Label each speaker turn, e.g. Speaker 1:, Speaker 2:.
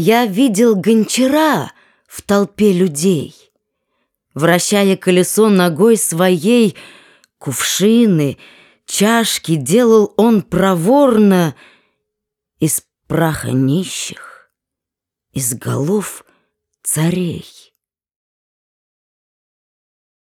Speaker 1: Я видел гончара в толпе людей. Вращая колесо ногой своей, Кувшины, чашки делал он проворно Из праха нищих, из голов царей.